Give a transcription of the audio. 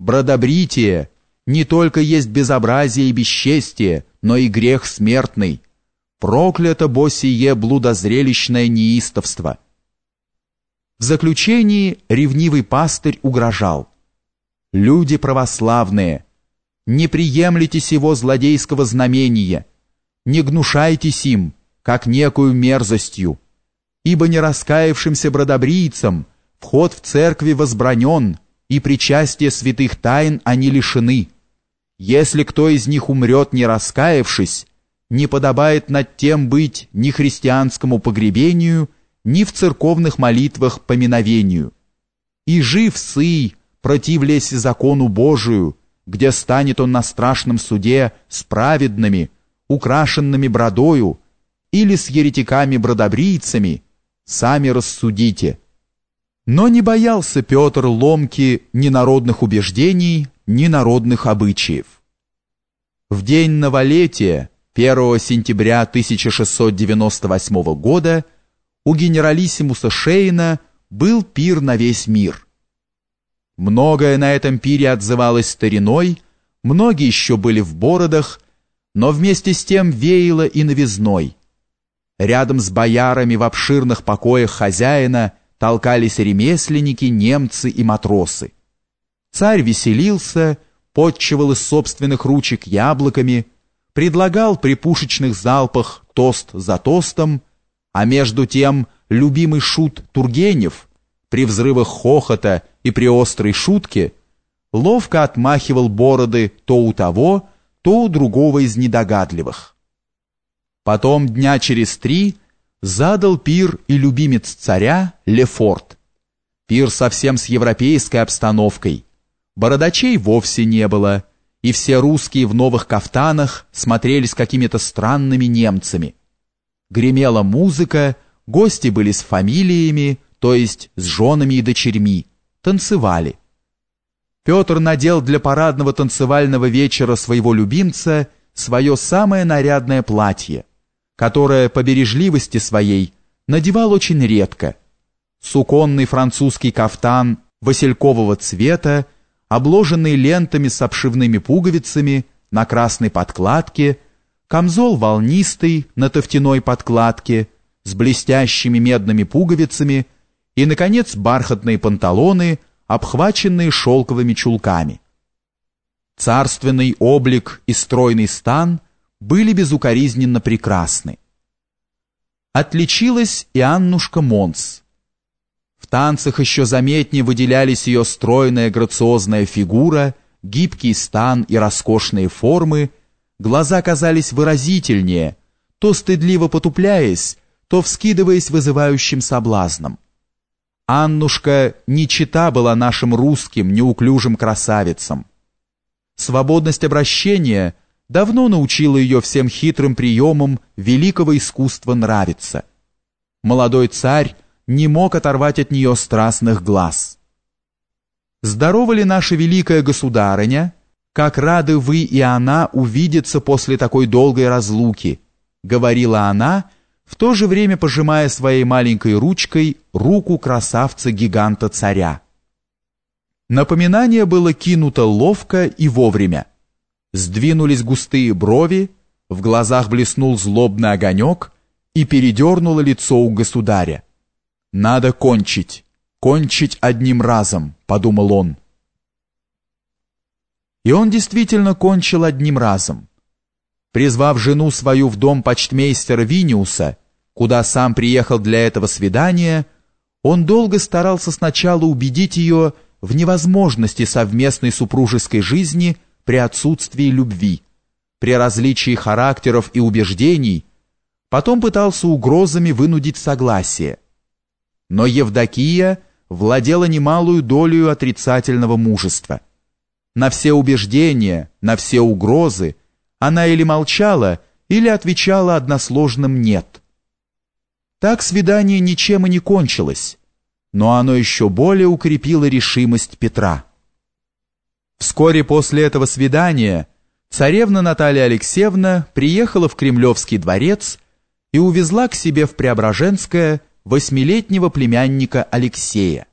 бродобритие не только есть безобразие и бесчестие, но и грех смертный. Проклято босие блудозрелищное неистовство. В заключении ревнивый пастырь угрожал. «Люди православные, не приемлите сего злодейского знамения, не гнушайтесь им, как некую мерзостью, ибо не раскаявшимся бродобрийцам вход в церкви возбранен, и причастие святых тайн они лишены. Если кто из них умрет, не раскаявшись, не подобает над тем быть ни христианскому погребению, ни в церковных молитвах поминовению. И жив сый, противлясь закону Божию, где станет он на страшном суде с праведными, украшенными бродою, или с еретиками-бродобрийцами, сами рассудите. Но не боялся Петр ломки ни народных убеждений, ни народных обычаев. В день новолетия, 1 сентября 1698 года, у генералиссимуса Шейна был пир на весь мир. Многое на этом пире отзывалось стариной, многие еще были в бородах, но вместе с тем веяло и новизной. Рядом с боярами в обширных покоях хозяина толкались ремесленники, немцы и матросы. Царь веселился, подчивал из собственных ручек яблоками, предлагал при пушечных залпах тост за тостом, а между тем любимый шут Тургенев при взрывах хохота и при острой шутке ловко отмахивал бороды то у того, то у другого из недогадливых. Потом дня через три задал пир и любимец царя Лефорт. Пир совсем с европейской обстановкой. Бородачей вовсе не было, и все русские в новых кафтанах смотрелись какими-то странными немцами. Гремела музыка, гости были с фамилиями, то есть с женами и дочерьми, танцевали. Петр надел для парадного танцевального вечера своего любимца свое самое нарядное платье, которое по бережливости своей надевал очень редко. Суконный французский кафтан василькового цвета, обложенный лентами с обшивными пуговицами на красной подкладке, камзол волнистый на тофтяной подкладке с блестящими медными пуговицами и, наконец, бархатные панталоны, обхваченные шелковыми чулками. Царственный облик и стройный стан – были безукоризненно прекрасны. Отличилась и Аннушка Монс. В танцах еще заметнее выделялись ее стройная грациозная фигура, гибкий стан и роскошные формы, глаза казались выразительнее, то стыдливо потупляясь, то вскидываясь вызывающим соблазном. Аннушка не чита была нашим русским неуклюжим красавицам. Свободность обращения – давно научила ее всем хитрым приемам великого искусства нравиться. Молодой царь не мог оторвать от нее страстных глаз. «Здорова ли наша великая государыня? Как рады вы и она увидеться после такой долгой разлуки», говорила она, в то же время пожимая своей маленькой ручкой руку красавца-гиганта-царя. Напоминание было кинуто ловко и вовремя. Сдвинулись густые брови, в глазах блеснул злобный огонек и передернуло лицо у государя. «Надо кончить, кончить одним разом», — подумал он. И он действительно кончил одним разом. Призвав жену свою в дом почтмейстера Виниуса, куда сам приехал для этого свидания, он долго старался сначала убедить ее в невозможности совместной супружеской жизни — при отсутствии любви, при различии характеров и убеждений, потом пытался угрозами вынудить согласие. Но Евдокия владела немалую долю отрицательного мужества. На все убеждения, на все угрозы она или молчала, или отвечала односложным «нет». Так свидание ничем и не кончилось, но оно еще более укрепило решимость Петра. Вскоре после этого свидания царевна Наталья Алексеевна приехала в Кремлевский дворец и увезла к себе в Преображенское восьмилетнего племянника Алексея.